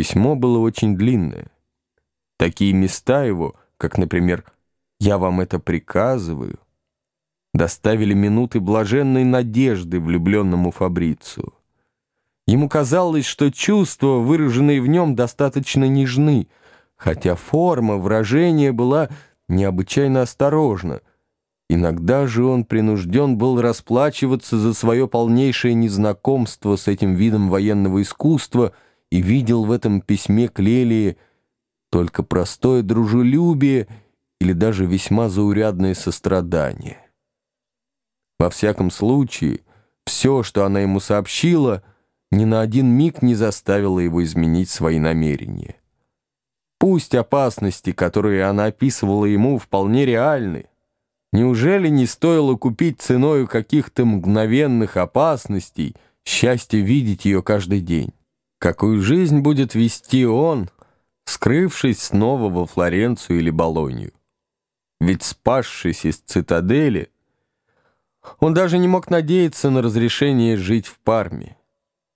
Письмо было очень длинное. Такие места его, как, например, «Я вам это приказываю», доставили минуты блаженной надежды влюбленному Фабрицу. Ему казалось, что чувства, выраженные в нем, достаточно нежны, хотя форма выражения была необычайно осторожна. Иногда же он принужден был расплачиваться за свое полнейшее незнакомство с этим видом военного искусства и видел в этом письме к Лелии только простое дружелюбие или даже весьма заурядное сострадание. Во всяком случае, все, что она ему сообщила, ни на один миг не заставило его изменить свои намерения. Пусть опасности, которые она описывала ему, вполне реальны. Неужели не стоило купить ценою каких-то мгновенных опасностей счастье видеть ее каждый день? Какую жизнь будет вести он, скрывшись снова во Флоренцию или Болонью? Ведь спасшись из цитадели, он даже не мог надеяться на разрешение жить в Парме.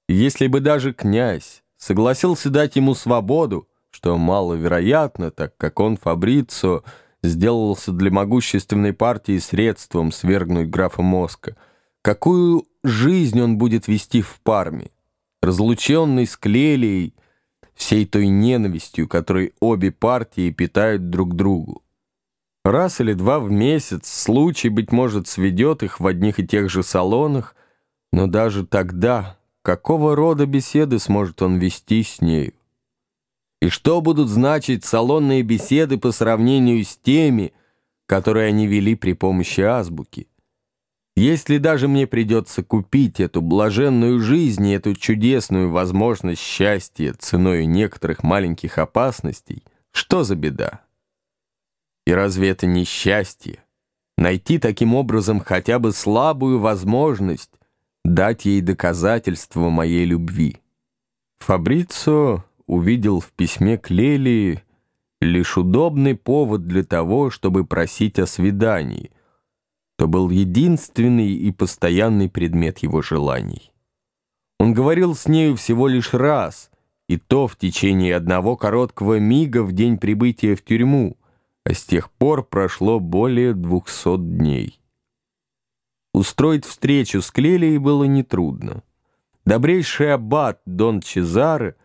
Если бы даже князь согласился дать ему свободу, что маловероятно, так как он, Фабрицо, сделался для могущественной партии средством свергнуть графа Моска, какую жизнь он будет вести в Парме, разлученный с Клелией, всей той ненавистью, которой обе партии питают друг другу. Раз или два в месяц случай, быть может, сведет их в одних и тех же салонах, но даже тогда какого рода беседы сможет он вести с нею? И что будут значить салонные беседы по сравнению с теми, которые они вели при помощи азбуки? Если даже мне придется купить эту блаженную жизнь и эту чудесную возможность счастья ценой некоторых маленьких опасностей, что за беда? И разве это не счастье? Найти таким образом хотя бы слабую возможность дать ей доказательство моей любви. Фабрицо увидел в письме к Лелии лишь удобный повод для того, чтобы просить о свидании. То был единственный и постоянный предмет его желаний. Он говорил с нею всего лишь раз, и то в течение одного короткого мига в день прибытия в тюрьму, а с тех пор прошло более двухсот дней. Устроить встречу с Клелией было нетрудно. Добрейший аббат Дон Чезаре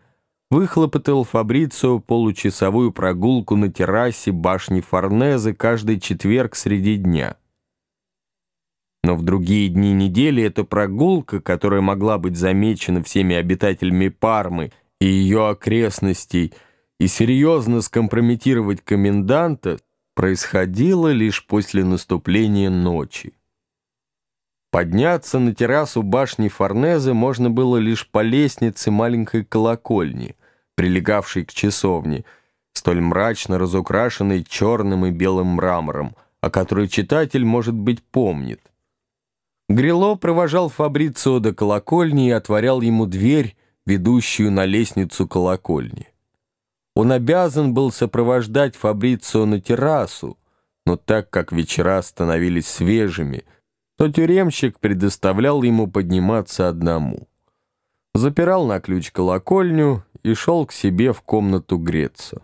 выхлопотал Фабрицио получасовую прогулку на террасе башни Форнезе каждый четверг среди дня. Но в другие дни недели эта прогулка, которая могла быть замечена всеми обитателями Пармы и ее окрестностей – и серьезно скомпрометировать коменданта происходило лишь после наступления ночи. Подняться на террасу башни Форнезе можно было лишь по лестнице маленькой колокольни, прилегавшей к часовне, столь мрачно разукрашенной черным и белым мрамором, о которой читатель, может быть, помнит. Грило провожал Фабрицио до колокольни и отворял ему дверь, ведущую на лестницу колокольни. Он обязан был сопровождать Фабрицио на террасу, но так как вечера становились свежими, то тюремщик предоставлял ему подниматься одному. Запирал на ключ колокольню и шел к себе в комнату греться.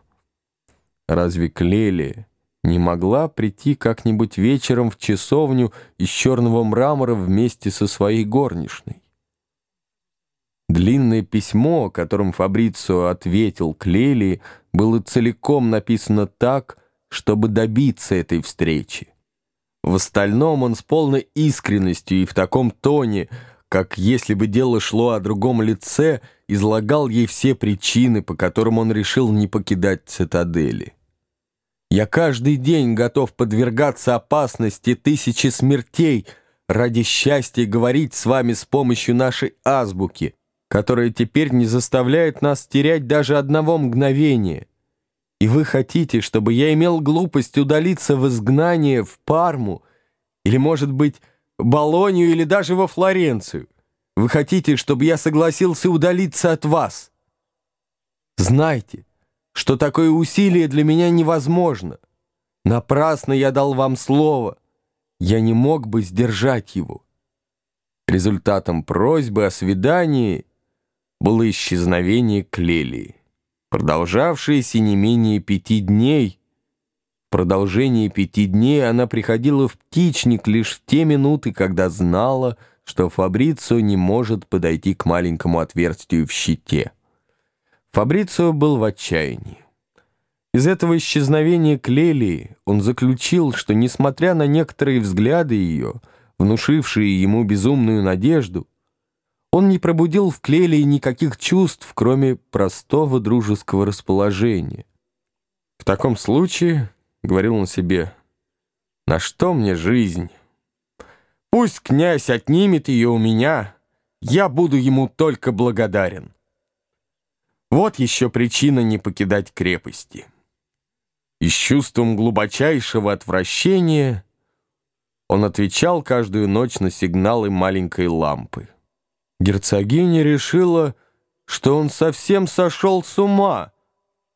Разве Клелия не могла прийти как-нибудь вечером в часовню из черного мрамора вместе со своей горничной? Длинное письмо, которым Фабрицио ответил Клели, было целиком написано так, чтобы добиться этой встречи. В остальном он с полной искренностью и в таком тоне, как если бы дело шло о другом лице, излагал ей все причины, по которым он решил не покидать цитадели. «Я каждый день готов подвергаться опасности тысячи смертей ради счастья говорить с вами с помощью нашей азбуки», которая теперь не заставляет нас терять даже одного мгновения. И вы хотите, чтобы я имел глупость удалиться в изгнание в Парму, или, может быть, Болонию или даже во Флоренцию. Вы хотите, чтобы я согласился удалиться от вас. Знайте, что такое усилие для меня невозможно. Напрасно я дал вам слово. Я не мог бы сдержать его. Результатом просьбы о свидании было исчезновение Клелии. продолжавшееся не менее пяти дней. В продолжении пяти дней она приходила в птичник лишь в те минуты, когда знала, что Фабрицио не может подойти к маленькому отверстию в щите. Фабрицио был в отчаянии. Из этого исчезновения Клелии он заключил, что, несмотря на некоторые взгляды ее, внушившие ему безумную надежду, он не пробудил в Клелии никаких чувств, кроме простого дружеского расположения. «В таком случае, — говорил он себе, — на что мне жизнь? Пусть князь отнимет ее у меня, я буду ему только благодарен. Вот еще причина не покидать крепости» и с чувством глубочайшего отвращения он отвечал каждую ночь на сигналы маленькой лампы. Герцогиня решила, что он совсем сошел с ума,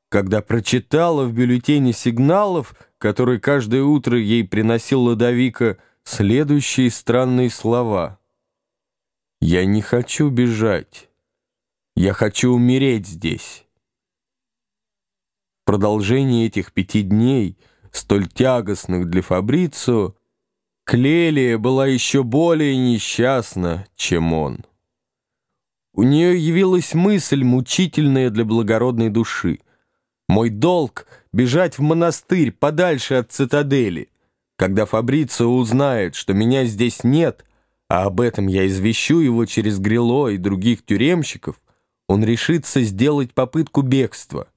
когда прочитала в бюллетене сигналов, который каждое утро ей приносил Ладовика, следующие странные слова. «Я не хочу бежать. Я хочу умереть здесь» продолжении этих пяти дней, столь тягостных для Фабрицио, Клелия была еще более несчастна, чем он. У нее явилась мысль, мучительная для благородной души. «Мой долг — бежать в монастырь, подальше от цитадели. Когда Фабрицио узнает, что меня здесь нет, а об этом я извещу его через Грило и других тюремщиков, он решится сделать попытку бегства».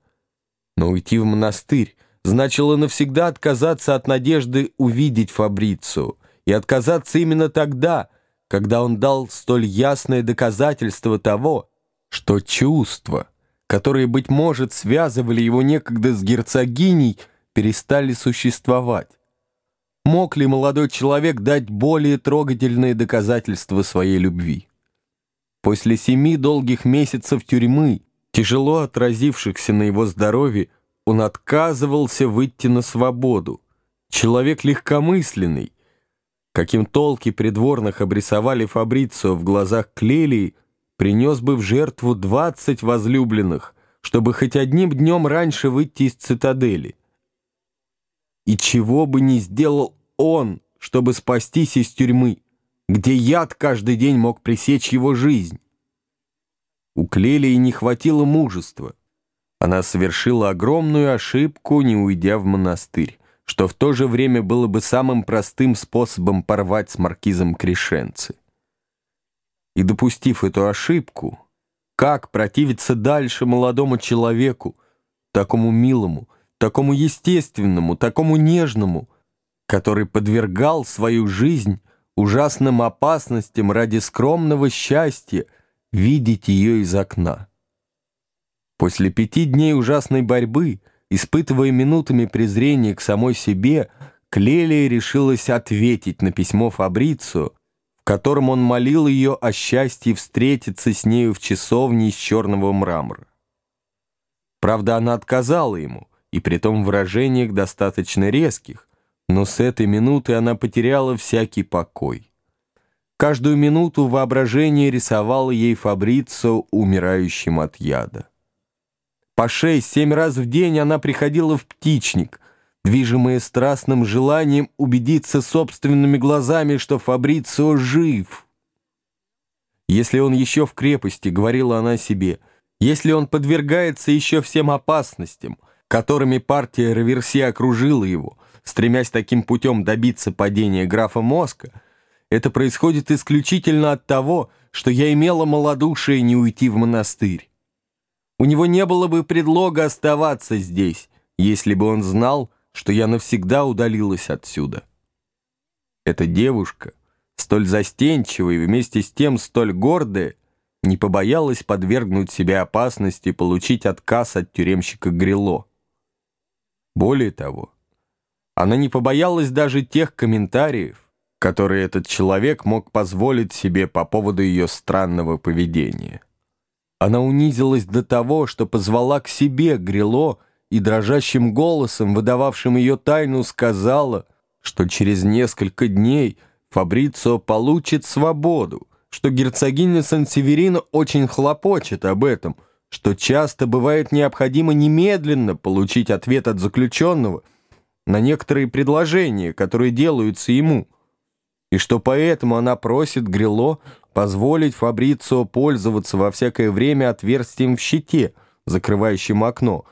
Но уйти в монастырь значило навсегда отказаться от надежды увидеть Фабрицу и отказаться именно тогда, когда он дал столь ясное доказательство того, что чувства, которые, быть может, связывали его некогда с герцогиней, перестали существовать. Мог ли молодой человек дать более трогательные доказательства своей любви? После семи долгих месяцев тюрьмы тяжело отразившихся на его здоровье, он отказывался выйти на свободу. Человек легкомысленный, каким толки придворных обрисовали Фабрицио в глазах Клелии, принес бы в жертву двадцать возлюбленных, чтобы хоть одним днем раньше выйти из цитадели. И чего бы не сделал он, чтобы спастись из тюрьмы, где яд каждый день мог пресечь его жизнь. У Клелии не хватило мужества. Она совершила огромную ошибку, не уйдя в монастырь, что в то же время было бы самым простым способом порвать с маркизом Крешенцы. И допустив эту ошибку, как противиться дальше молодому человеку, такому милому, такому естественному, такому нежному, который подвергал свою жизнь ужасным опасностям ради скромного счастья, видеть ее из окна. После пяти дней ужасной борьбы, испытывая минутами презрения к самой себе, Клелия решилась ответить на письмо Фабрицу, в котором он молил ее о счастье встретиться с нею в часовне из черного мрамора. Правда, она отказала ему, и при том выражениях достаточно резких, но с этой минуты она потеряла всякий покой. Каждую минуту воображение рисовало ей Фабрицо умирающим от яда. По шесть-семь раз в день она приходила в птичник, движимая страстным желанием убедиться собственными глазами, что Фабрицио жив. Если он еще в крепости, говорила она себе, если он подвергается еще всем опасностям, которыми партия Раверси окружила его, стремясь таким путем добиться падения графа Моска, это происходит исключительно от того, что я имела малодушие не уйти в монастырь. У него не было бы предлога оставаться здесь, если бы он знал, что я навсегда удалилась отсюда. Эта девушка, столь застенчивая и вместе с тем столь гордая, не побоялась подвергнуть себя опасности получить отказ от тюремщика Грило. Более того, она не побоялась даже тех комментариев, который этот человек мог позволить себе по поводу ее странного поведения. Она унизилась до того, что позвала к себе Грило и дрожащим голосом, выдававшим ее тайну, сказала, что через несколько дней Фабрицио получит свободу, что герцогиня Сан-Северино очень хлопочет об этом, что часто бывает необходимо немедленно получить ответ от заключенного на некоторые предложения, которые делаются ему, и что поэтому она просит Грило позволить Фабрицио пользоваться во всякое время отверстием в щите, закрывающим окно,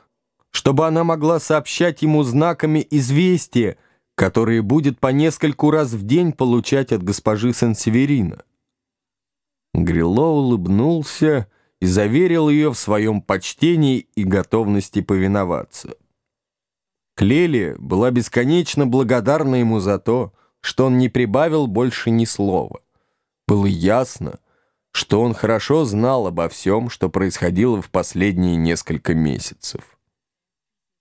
чтобы она могла сообщать ему знаками известия, которые будет по нескольку раз в день получать от госпожи Сен-Северина. Грило улыбнулся и заверил ее в своем почтении и готовности повиноваться. Клели была бесконечно благодарна ему за то, что он не прибавил больше ни слова. Было ясно, что он хорошо знал обо всем, что происходило в последние несколько месяцев.